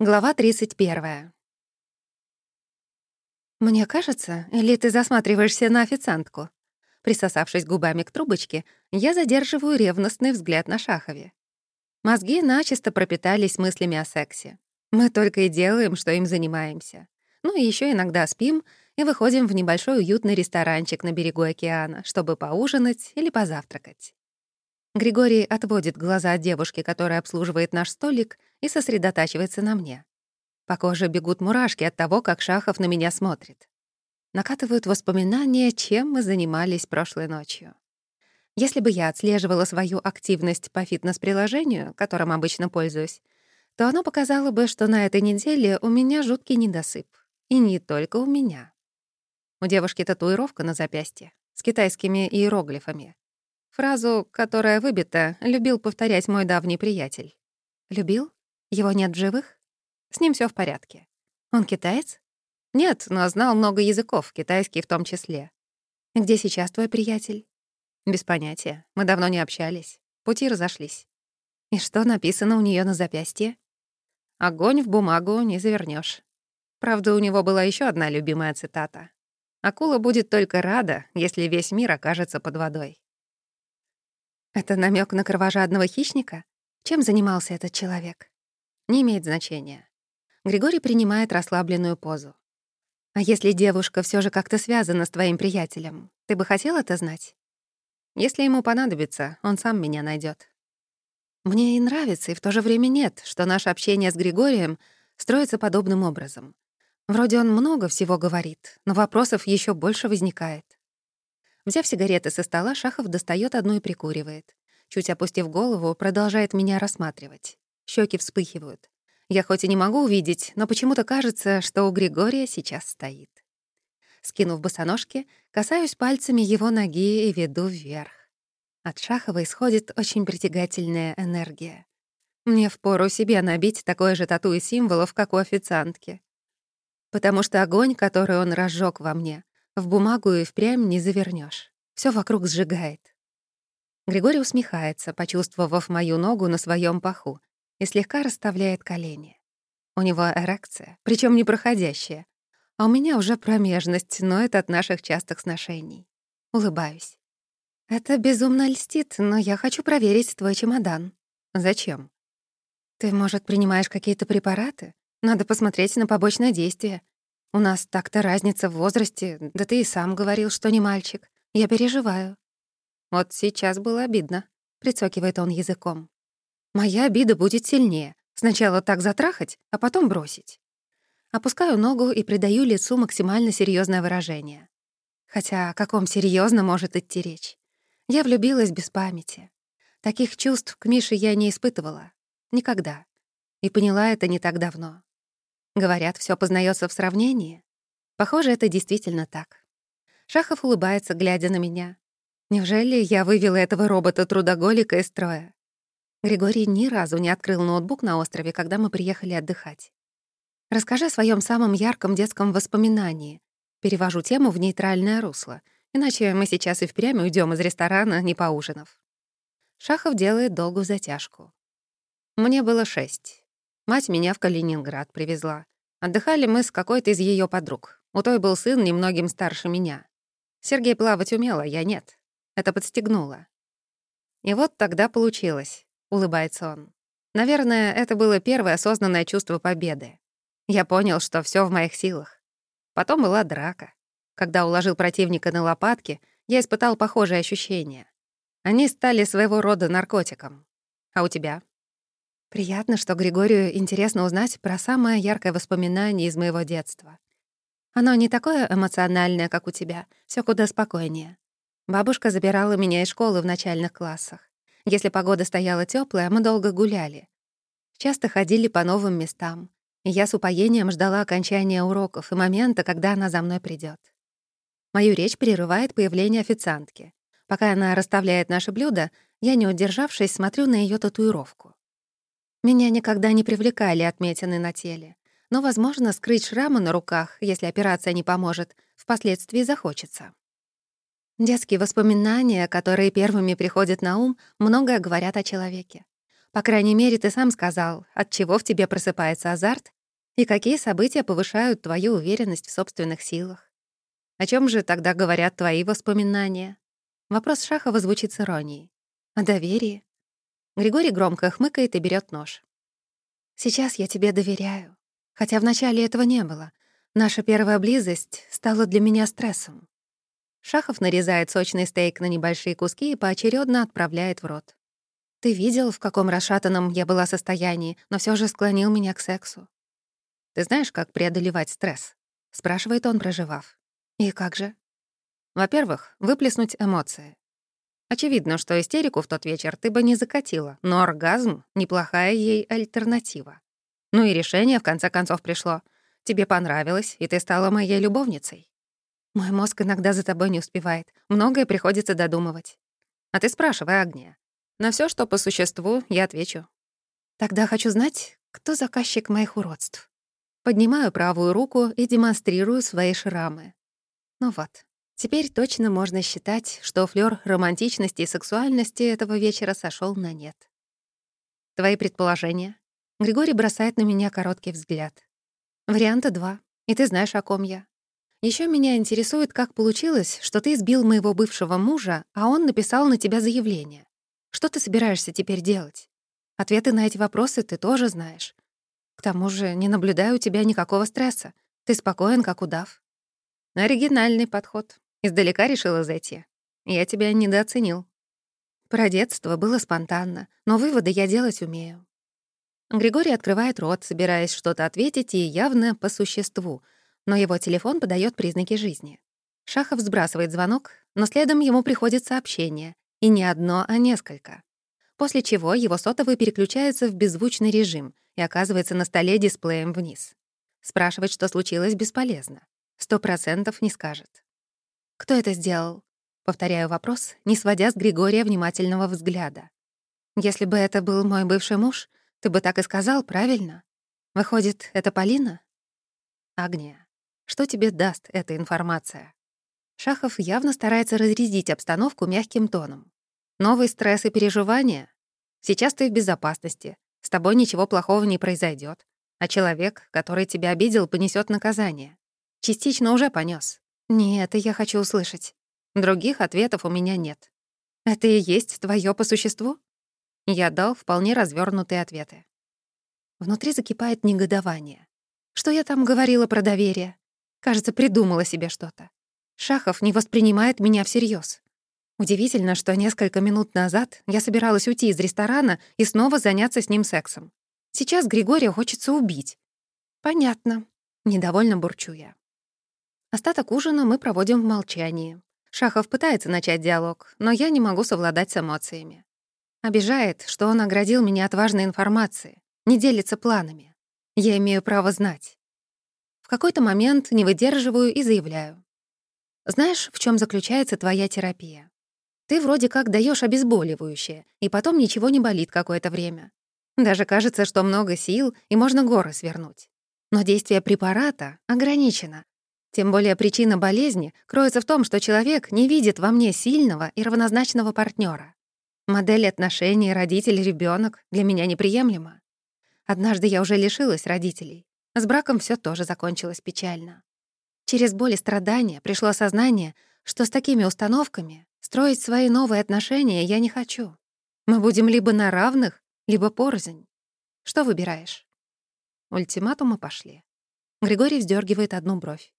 Глава 31. «Мне кажется, или ты засматриваешься на официантку?» Присосавшись губами к трубочке, я задерживаю ревностный взгляд на Шахове. Мозги начисто пропитались мыслями о сексе. Мы только и делаем, что им занимаемся. Ну и еще иногда спим и выходим в небольшой уютный ресторанчик на берегу океана, чтобы поужинать или позавтракать. Григорий отводит глаза от девушки, которая обслуживает наш столик, и сосредотачивается на мне. По коже бегут мурашки от того, как Шахов на меня смотрит. Накатывают воспоминания, чем мы занимались прошлой ночью. Если бы я отслеживала свою активность по фитнес-приложению, которым обычно пользуюсь, то оно показало бы, что на этой неделе у меня жуткий недосып. И не только у меня. У девушки татуировка на запястье с китайскими иероглифами. Фразу, которая выбита, любил повторять мой давний приятель. Любил? Его нет в живых? С ним все в порядке. Он китаец? Нет, но знал много языков, китайский в том числе. Где сейчас твой приятель? Без понятия. Мы давно не общались. Пути разошлись. И что написано у нее на запястье? Огонь в бумагу не завернешь. Правда, у него была еще одна любимая цитата. Акула будет только рада, если весь мир окажется под водой. Это намек на кровожадного хищника? Чем занимался этот человек? Не имеет значения. Григорий принимает расслабленную позу. А если девушка все же как-то связана с твоим приятелем, ты бы хотел это знать? Если ему понадобится, он сам меня найдет. Мне и нравится, и в то же время нет, что наше общение с Григорием строится подобным образом. Вроде он много всего говорит, но вопросов еще больше возникает. Взяв сигареты со стола, Шахов достает одну и прикуривает. Чуть опустив голову, продолжает меня рассматривать. Щеки вспыхивают. Я хоть и не могу увидеть, но почему-то кажется, что у Григория сейчас стоит. Скинув босоножки, касаюсь пальцами его ноги и веду вверх. От Шахова исходит очень притягательная энергия. Мне впору себе набить такое же тату и символов, как у официантки. Потому что огонь, который он разжег во мне, в бумагу и впрямь не завернешь. Все вокруг сжигает. Григорий усмехается, почувствовав мою ногу на своем паху, и слегка расставляет колени. У него эрекция, причем непроходящая. А у меня уже промежность, но это от наших частых сношений. Улыбаюсь. Это безумно льстит, но я хочу проверить твой чемодан. Зачем? Ты, может, принимаешь какие-то препараты? Надо посмотреть на побочное действие. У нас так-то разница в возрасте, да ты и сам говорил, что не мальчик. Я переживаю». «Вот сейчас было обидно», — прицокивает он языком. «Моя обида будет сильнее. Сначала так затрахать, а потом бросить». Опускаю ногу и придаю лицу максимально серьезное выражение. Хотя о каком серьезно может идти речь? Я влюбилась без памяти. Таких чувств к Мише я не испытывала. Никогда. И поняла это не так давно. Говорят, все познается в сравнении. Похоже, это действительно так. Шахов улыбается, глядя на меня. Неужели я вывела этого робота-трудоголика из строя? Григорий ни разу не открыл ноутбук на острове, когда мы приехали отдыхать. Расскажи о своем самом ярком детском воспоминании. Перевожу тему в нейтральное русло, иначе мы сейчас и впрямь уйдем из ресторана, не поужинав. Шахов делает долгую затяжку. Мне было шесть. Мать меня в Калининград привезла. Отдыхали мы с какой-то из ее подруг. У той был сын немногим старше меня. Сергей плавать умел, а я нет. Это подстегнуло. И вот тогда получилось, улыбается он. Наверное, это было первое осознанное чувство победы. Я понял, что все в моих силах. Потом была драка. Когда уложил противника на лопатки, я испытал похожие ощущения. Они стали своего рода наркотиком. А у тебя? Приятно, что Григорию интересно узнать про самое яркое воспоминание из моего детства. Оно не такое эмоциональное, как у тебя, все куда спокойнее. Бабушка забирала меня из школы в начальных классах. Если погода стояла теплая, мы долго гуляли. Часто ходили по новым местам. Я с упоением ждала окончания уроков и момента, когда она за мной придет. Мою речь прерывает появление официантки. Пока она расставляет наши блюда, я, не удержавшись, смотрю на ее татуировку. Меня никогда не привлекали отметины на теле. Но, возможно, скрыть шрамы на руках, если операция не поможет, впоследствии захочется. Детские воспоминания, которые первыми приходят на ум, многое говорят о человеке. По крайней мере, ты сам сказал, от чего в тебе просыпается азарт и какие события повышают твою уверенность в собственных силах. О чем же тогда говорят твои воспоминания? Вопрос Шахова звучит с иронией. О доверии. Григорий громко хмыкает и берет нож. Сейчас я тебе доверяю. Хотя вначале этого не было. Наша первая близость стала для меня стрессом. Шахов нарезает сочный стейк на небольшие куски и поочередно отправляет в рот. Ты видел, в каком расшатанном я была состоянии, но все же склонил меня к сексу. Ты знаешь, как преодолевать стресс? спрашивает он, проживав. И как же? Во-первых, выплеснуть эмоции. Очевидно, что истерику в тот вечер ты бы не закатила, но оргазм — неплохая ей альтернатива. Ну и решение, в конце концов, пришло. Тебе понравилось, и ты стала моей любовницей. Мой мозг иногда за тобой не успевает. Многое приходится додумывать. А ты спрашивай, Агния. На все, что по существу, я отвечу. Тогда хочу знать, кто заказчик моих уродств. Поднимаю правую руку и демонстрирую свои шрамы. Ну вот, теперь точно можно считать, что флёр романтичности и сексуальности этого вечера сошел на нет. Твои предположения? Григорий бросает на меня короткий взгляд. Варианта два, и ты знаешь, о ком я. Еще меня интересует, как получилось, что ты избил моего бывшего мужа, а он написал на тебя заявление. Что ты собираешься теперь делать? Ответы на эти вопросы ты тоже знаешь. К тому же не наблюдаю у тебя никакого стресса. Ты спокоен, как удав. Оригинальный подход. Издалека решила зайти. Я тебя недооценил. Про детство было спонтанно, но выводы я делать умею. Григорий открывает рот, собираясь что-то ответить, и явно по существу, но его телефон подает признаки жизни. Шахов сбрасывает звонок, но следом ему приходит сообщение, и не одно, а несколько после чего его сотовый переключается в беззвучный режим и оказывается на столе дисплеем вниз. Спрашивать, что случилось, бесполезно. Сто процентов не скажет. «Кто это сделал?» Повторяю вопрос, не сводя с Григория внимательного взгляда. «Если бы это был мой бывший муж, ты бы так и сказал, правильно? Выходит, это Полина?» «Агния, что тебе даст эта информация?» Шахов явно старается разрядить обстановку мягким тоном. Новый стресс и переживания? Сейчас ты в безопасности, с тобой ничего плохого не произойдет, а человек, который тебя обидел, понесет наказание. Частично уже понес. Не это я хочу услышать. Других ответов у меня нет. Это и есть твое по существу? Я дал вполне развернутые ответы. Внутри закипает негодование. Что я там говорила про доверие? Кажется, придумала себе что-то. Шахов не воспринимает меня всерьез. Удивительно, что несколько минут назад я собиралась уйти из ресторана и снова заняться с ним сексом. Сейчас Григория хочется убить. Понятно. Недовольно бурчу я. Остаток ужина мы проводим в молчании. Шахов пытается начать диалог, но я не могу совладать с эмоциями. Обижает, что он оградил меня от важной информации, не делится планами. Я имею право знать. В какой-то момент не выдерживаю и заявляю. Знаешь, в чем заключается твоя терапия? Ты вроде как даешь обезболивающее, и потом ничего не болит какое-то время. Даже кажется, что много сил, и можно горы свернуть. Но действие препарата ограничено. Тем более причина болезни кроется в том, что человек не видит во мне сильного и равнозначного партнера. Модель отношений родитель ребенок для меня неприемлема. Однажды я уже лишилась родителей. С браком все тоже закончилось печально. Через боль и страдания пришло осознание, что с такими установками Строить свои новые отношения я не хочу. Мы будем либо на равных, либо порознь. Что выбираешь? Ультиматумы пошли. Григорий вздергивает одну бровь.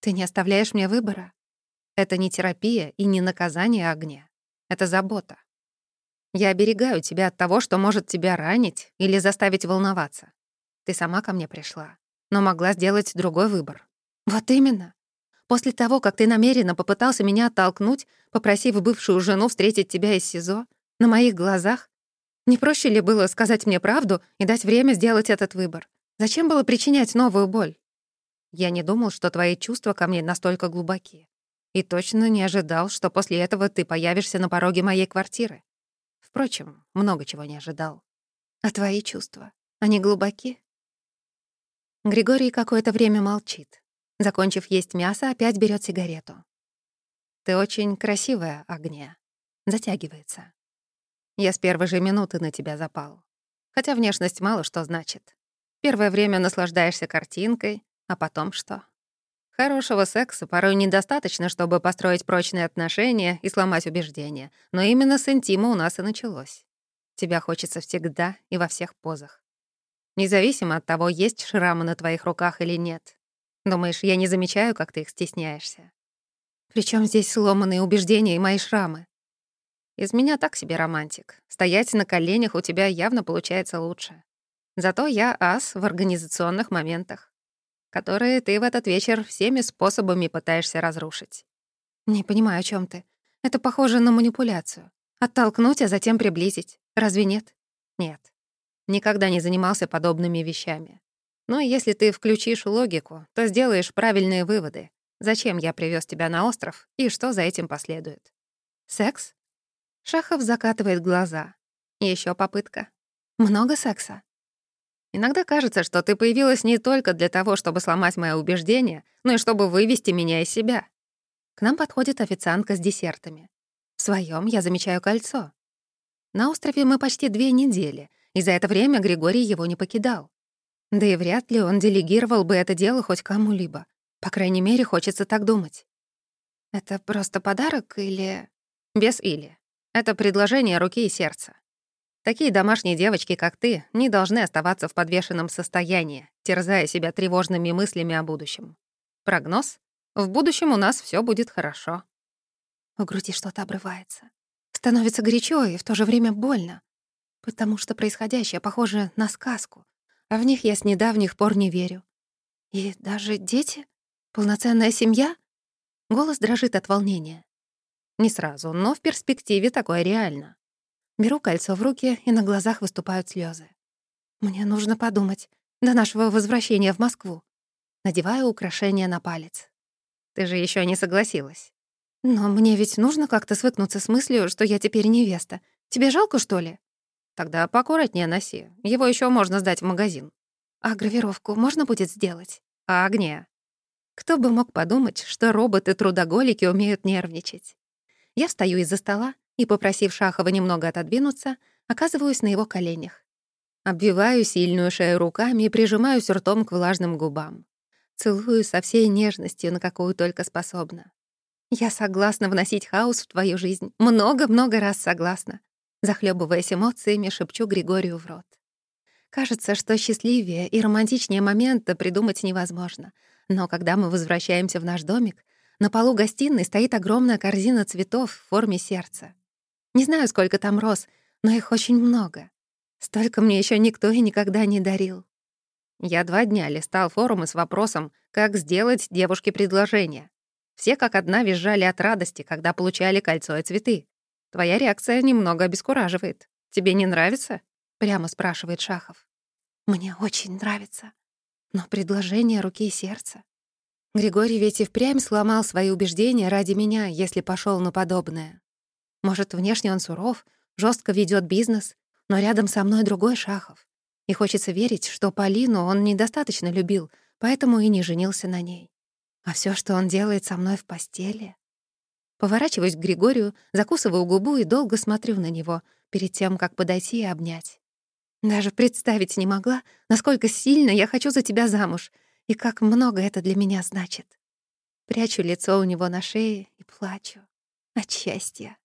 Ты не оставляешь мне выбора? Это не терапия и не наказание огня. Это забота. Я оберегаю тебя от того, что может тебя ранить или заставить волноваться. Ты сама ко мне пришла, но могла сделать другой выбор. Вот именно. После того, как ты намеренно попытался меня оттолкнуть, попросив бывшую жену встретить тебя из СИЗО, на моих глазах, не проще ли было сказать мне правду и дать время сделать этот выбор? Зачем было причинять новую боль? Я не думал, что твои чувства ко мне настолько глубоки. И точно не ожидал, что после этого ты появишься на пороге моей квартиры. Впрочем, много чего не ожидал. А твои чувства, они глубоки? Григорий какое-то время молчит. Закончив есть мясо, опять берет сигарету. «Ты очень красивая, Агния». Затягивается. «Я с первой же минуты на тебя запал. Хотя внешность мало что значит. Первое время наслаждаешься картинкой, а потом что? Хорошего секса порой недостаточно, чтобы построить прочные отношения и сломать убеждения, но именно с интима у нас и началось. Тебя хочется всегда и во всех позах. Независимо от того, есть шрамы на твоих руках или нет. Думаешь, я не замечаю, как ты их стесняешься? Причем здесь сломанные убеждения и мои шрамы? Из меня так себе романтик. Стоять на коленях у тебя явно получается лучше. Зато я ас в организационных моментах которые ты в этот вечер всеми способами пытаешься разрушить. Не понимаю, о чем ты. Это похоже на манипуляцию. Оттолкнуть, а затем приблизить. Разве нет? Нет. Никогда не занимался подобными вещами. Но если ты включишь логику, то сделаешь правильные выводы. Зачем я привез тебя на остров и что за этим последует? Секс? Шахов закатывает глаза. Еще попытка. Много секса? Иногда кажется, что ты появилась не только для того, чтобы сломать мои убеждения, но и чтобы вывести меня из себя. К нам подходит официантка с десертами. В своем я замечаю кольцо. На острове мы почти две недели, и за это время Григорий его не покидал. Да и вряд ли он делегировал бы это дело хоть кому-либо. По крайней мере, хочется так думать. Это просто подарок или... Без «или». Это предложение руки и сердца. Такие домашние девочки, как ты, не должны оставаться в подвешенном состоянии, терзая себя тревожными мыслями о будущем. Прогноз? В будущем у нас все будет хорошо. В груди что-то обрывается. Становится горячо и в то же время больно, потому что происходящее похоже на сказку, а в них я с недавних пор не верю. И даже дети? Полноценная семья? Голос дрожит от волнения. Не сразу, но в перспективе такое реально. Беру кольцо в руки, и на глазах выступают слезы. Мне нужно подумать до нашего возвращения в Москву. Надеваю украшение на палец. Ты же еще не согласилась. Но мне ведь нужно как-то свыкнуться с мыслью, что я теперь невеста. Тебе жалко, что ли? Тогда поаккуратнее носи. Его еще можно сдать в магазин. А гравировку можно будет сделать? А огне? Кто бы мог подумать, что роботы-трудоголики умеют нервничать. Я встаю из-за стола, и, попросив Шахова немного отодвинуться, оказываюсь на его коленях. Обвиваю сильную шею руками и прижимаюсь ртом к влажным губам. Целую со всей нежностью, на какую только способна. Я согласна вносить хаос в твою жизнь. Много-много раз согласна. Захлебываясь эмоциями, шепчу Григорию в рот. Кажется, что счастливее и романтичнее момента придумать невозможно. Но когда мы возвращаемся в наш домик, на полу гостиной стоит огромная корзина цветов в форме сердца. Не знаю, сколько там роз, но их очень много. Столько мне еще никто и никогда не дарил. Я два дня листал форумы с вопросом, как сделать девушке предложение. Все как одна визжали от радости, когда получали кольцо и цветы. Твоя реакция немного обескураживает. Тебе не нравится? Прямо спрашивает Шахов. Мне очень нравится. Но предложение руки и сердца. Григорий ведь и впрямь сломал свои убеждения ради меня, если пошел на подобное. Может, внешне он суров, жестко ведет бизнес, но рядом со мной другой Шахов. И хочется верить, что Полину он недостаточно любил, поэтому и не женился на ней. А все, что он делает со мной в постели... Поворачиваюсь к Григорию, закусываю губу и долго смотрю на него, перед тем, как подойти и обнять. Даже представить не могла, насколько сильно я хочу за тебя замуж и как много это для меня значит. Прячу лицо у него на шее и плачу от счастья.